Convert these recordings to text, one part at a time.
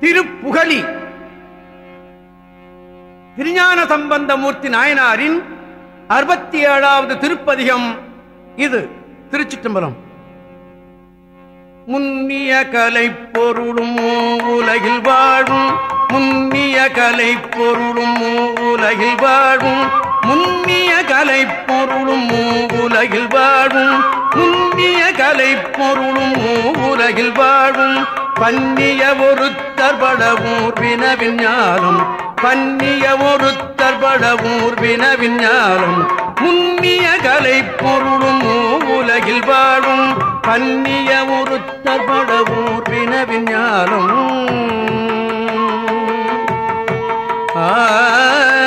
திருப்புகலி திருஞான சம்பந்தமூர்த்தி நாயனாரின் அறுபத்தி ஏழாவது திருப்பதிகம் இது. திருச்சிட்டம்பரம் முன்னிய கலை பொருளும் உலகில் வாழும் முன்னிய கலை பொருளும் உலகில் வாழும் முன்னிய கலை பொருளும் உலகில் வாழும் கலை பொருளும் உலகில் வாழும். பன்னிய ஒருத்தர் படவூர் வினவின் ஞானம். பன்னிய ஒருத்தர் படவூர் வினவின் ஞானம். முன்னிய கலை பொருளும் உலகில் வாழும். பன்னிய ஒருத்தர் படவூர் வினவின் ஞானம். துன்னிமயோர்கள்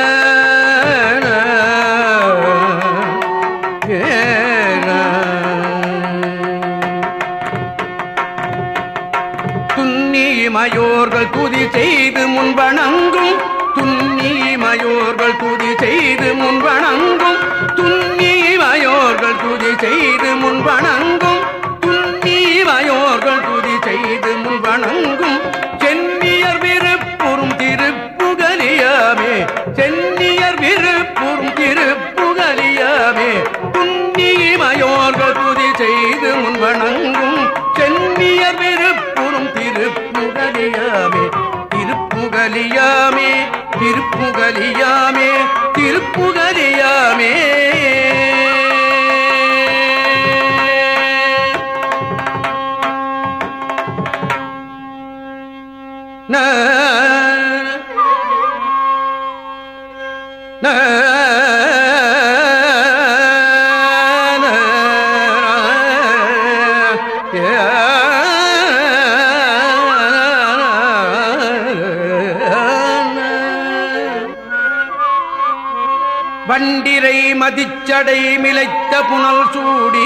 துதி செய்து முன்வணங்கும். துன்னிமயோர்கள் துதி செய்து முன்வணங்கும். துன்னிமயோர்கள் துதி செய்து முன்பணங்கும் வண்டிரை மதிச்சடை மிளைத்த புனல் சூடி.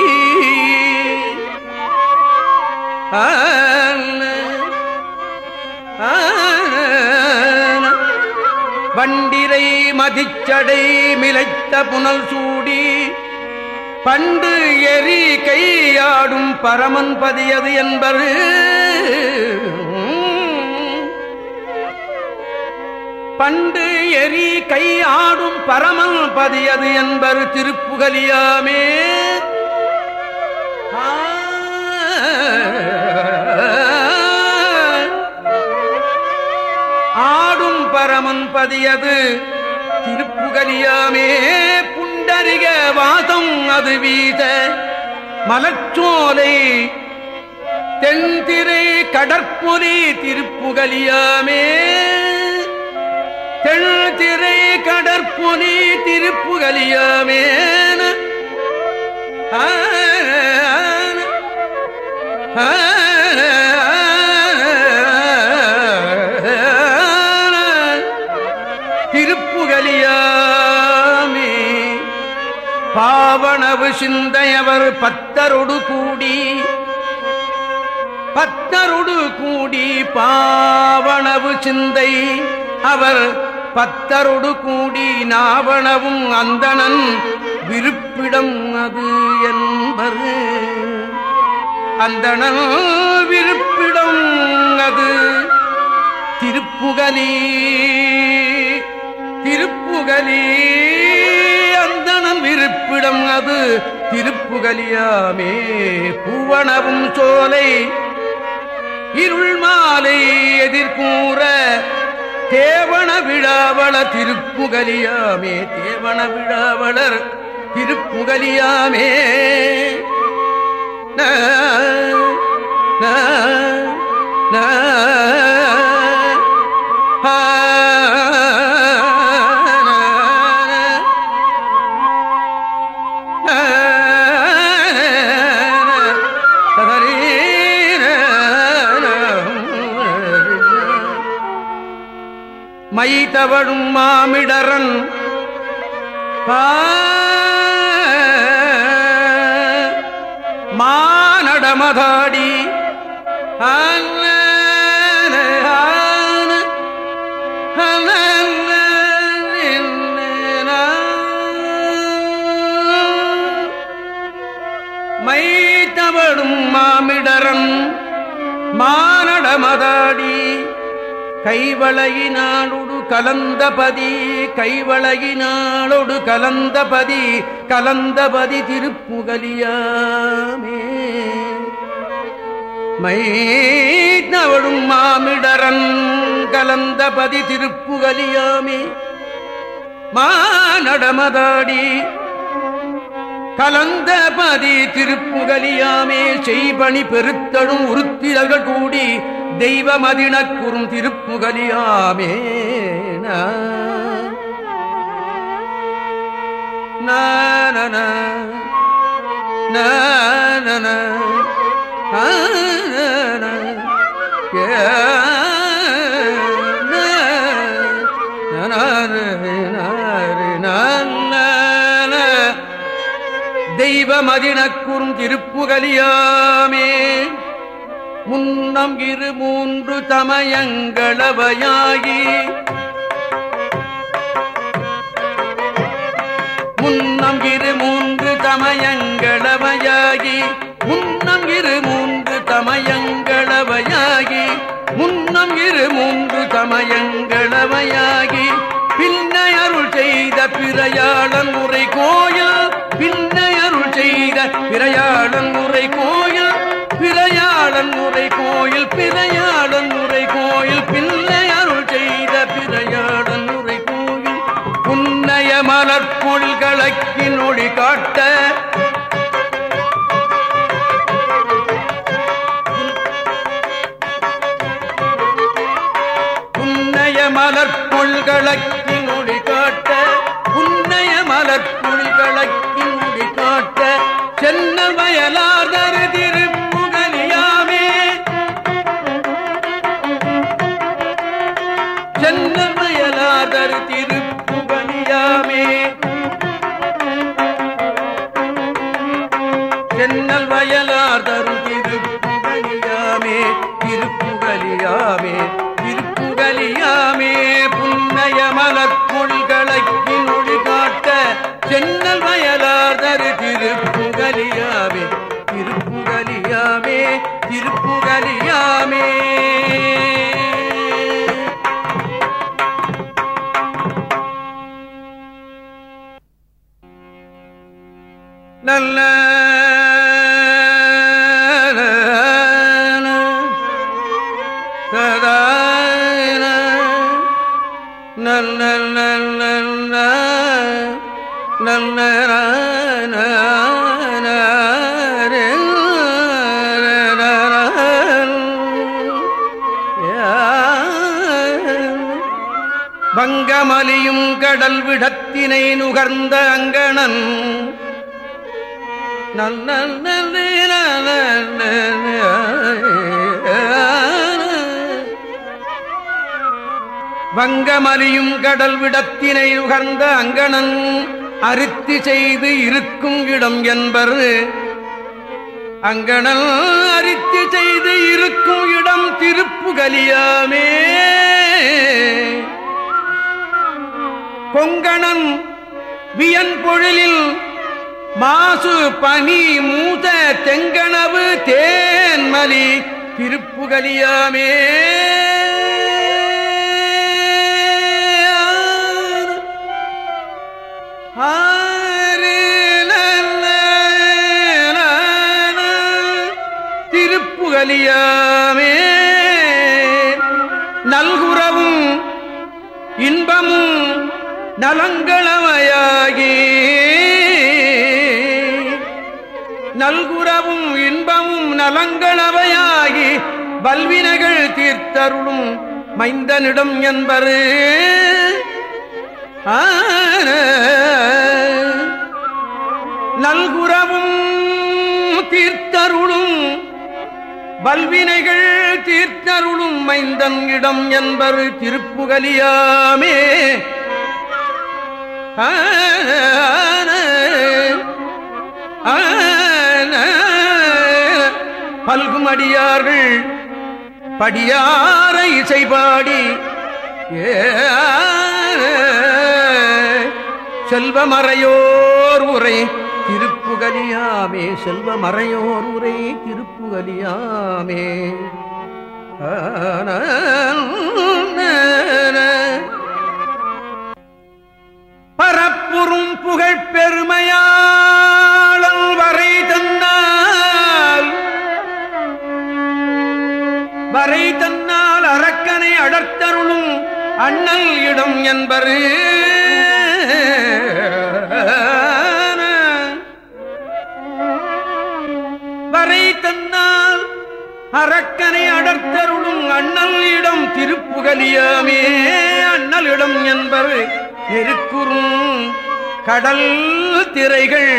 வண்டிரை மதிச்சடை மிளைத்த புனல் சூடி. பண்டு எரி கையாடும் பரமன் பதியது என்பது பண்டு எரி கையாடும் பரமம் பதியது என்பர் திருப்புகலியாமே. ஆடும் பரமன் பதியது திருப்புகலியாமே. புண்டரிக வாதம் அது வீத மலச்சோலை தென்திரை கடற்புலி திருப்புகலியாமே. தென்திரை கடற்புனி திருப்புகலியாமேன. திருப்புகலியாமே. பாவனவு சிந்தையவர் பத்தரொடு கூடி பத்தருடு கூடி பாவனவு சிந்தை அவர் பத்தருடு கூடி நாவணவும் அந்தணன் விருப்பிடம் அது என்பது. அந்தணன் விருப்பிடம் அது திருப்புகலி திருப்புகலி அந்தணன் விருப்பிடம் அது திருப்புகலியாமே பூவனவும் சோலை இருள் மாலை எதிர்கூற தேவன விழாவள திருப்புகலியாமே தேவன விழாவளர் திருப்புகலியாமே. மைதவழும் மாமிடரன். மானடமதாடி. மைத்தவடும் மாமிடரன். மானடமதாடி. கைவளையினாளொடு கலந்தபதி கைவளையினாளொடு கலந்தபதி கலந்தபதி திருப்புகலியாமே. மைனவழும் மாமிடரன் கலந்தபதி திருப்புகலியாமே. மானடமதாடி கலந்தபதி திருப்புகலியாமே. செய்பணி பெருத்தழும் உருத்திரர்கள் கூடி தெய்வமதினக்குறும் திருப்புகலியாமே நான நான தெய்வமதினக்குறும் திருப்புகலியாமே முன்னம் இரு மூன்று தமயங்களவையாகி முன்னம் இரு மூன்று தமயங்களவையாகி முன்னம் இரு மூன்று தமயங்களவையாகி முன்னம் இரு மூன்று தமயங்களவையாகி பின்னை அருள் செய்த பிறையாளன் உரை கோயில் பின்னை அருள் செய்த பிறையாளன் மலர்பொழிகளக்கின் ஒளி காட்ட. புன்னைய மலர்பொழிகளக்கின் ஒளி காட்ட. புன்னைய மலர்பொழிகளக்கின் ஒளி காட்ட. சென்ன வயலா திருப்புகலியாமே திருப்புகலியாமே நல்ல நல்ல நல்ல நல்ல மாலியும் கடல் விடத்தினை நுகர்ந்த அங்கணன். நல்ல வங்கமலியும் கடல் விடத்தினை உகர்ந்த அங்கணன் அரித்தி செய்து இருக்கும் இடம் என்பர். அங்கணல் அரித்தி செய்து இருக்கும் இடம் திருப்புகலியாமே. கொங்கணன் வியன் பொழிலில் மாசு பனி மூத தெங்கனவு தேன்மலி திருப்புகலியாமே திருப்புகலியாமே நலங்களவையாகி நல்குறவும் இன்பமும் நலங்களவையாகி வல்வினைகள் தீர்த்தருளும் மைந்தனிடம் என்பரு. நல்குறவும் தீர்த்தருளும் வல்வினைகள் தீர்த்தருளும் மைந்தன் இடம் என்பரு. திருப்புகலியாமே பல்குமடியார்கள் படியார இசைபாடி செல்வமறையோர் உரை திருப்புகலியாமே செல்வமறையோர் உரை திருப்புகலியாமே. ஆன பரப்புறும் புகழ் பெருமையாளல் வரை தன்னால். வரை தன்னால் அரக்கனை அடர்த்தருளும் அண்ணல் இடம் என்பரு. வரை தன்னால் அரக்கனை அடர்த்தருளும் அண்ணல் இடம் திருப்புகலியாமே. அண்ணல் இடம் இருக்குறும் கடல் திரைகள்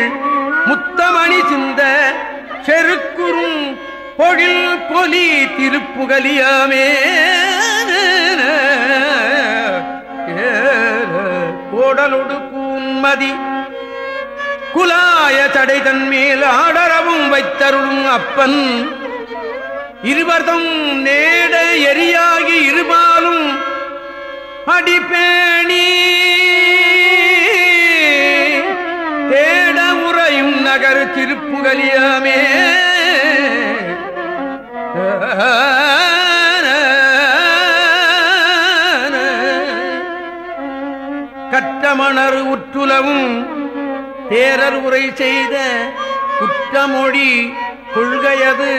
முத்தமணி சிந்த செருக்குறும் பொழில் பொலி திருப்புகலியாமே. கோடலொடு கூன்மதி குலாய தடை தன்மேல் ஆடரவும் வைத்தருளும் அப்பன். இருவர்தம் நேட எரியாகி இருபாலும் அடிப்பேணி தேட உறையும் நகர் திருப்புகலியாமே. கட்டமணர் உற்றுலவும் தேரர் உரை செய்த குற்றமொழி கொள்கையது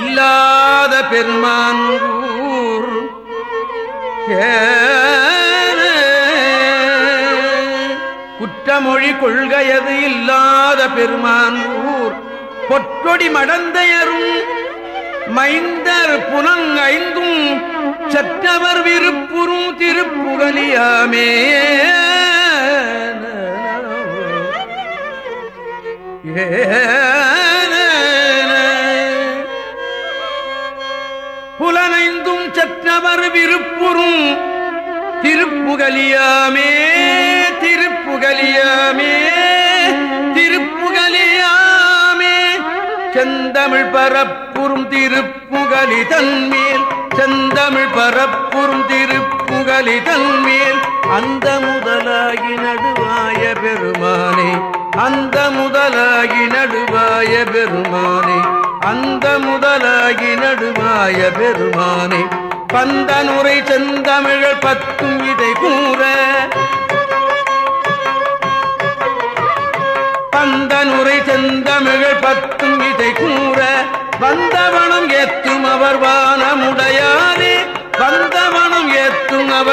இல்லாத பெருமான். குற்றமொழி கொள்கையது இல்லாத பெருமான் ஊர். பொற்றொடி மடந்தையரும் மைந்தர் புனங் ஐந்தும் சற்றவர் விருப்புறும் திருப்புகலியாமே ஏ சற்றவர் விருப்புறும் திருப்புகலியாமே திருப்புகலியாமே திருப்புகலியாமே செந்தமிழ் பரப்புறும் திருப்புகலி தன்மேல் செந்தமிழ் பரப்புறும் திருப்புகலி தன்மேல். அந்த முதலாகி நடுவாய பெருமானே அந்த முதலாகி நடுவாய பெருமானே அந்த முதலாகி நடுவாய பெருமானே. பந்தனுரை செந்தமிழ் பத்தும் இதை கூற. பந்தனுரை செந்தமிழ் பத்தும் இதை கூற. வந்தவனம் ஏத்தும் அவர் வானமுடையாரே. வந்தவனம் ஏத்தும்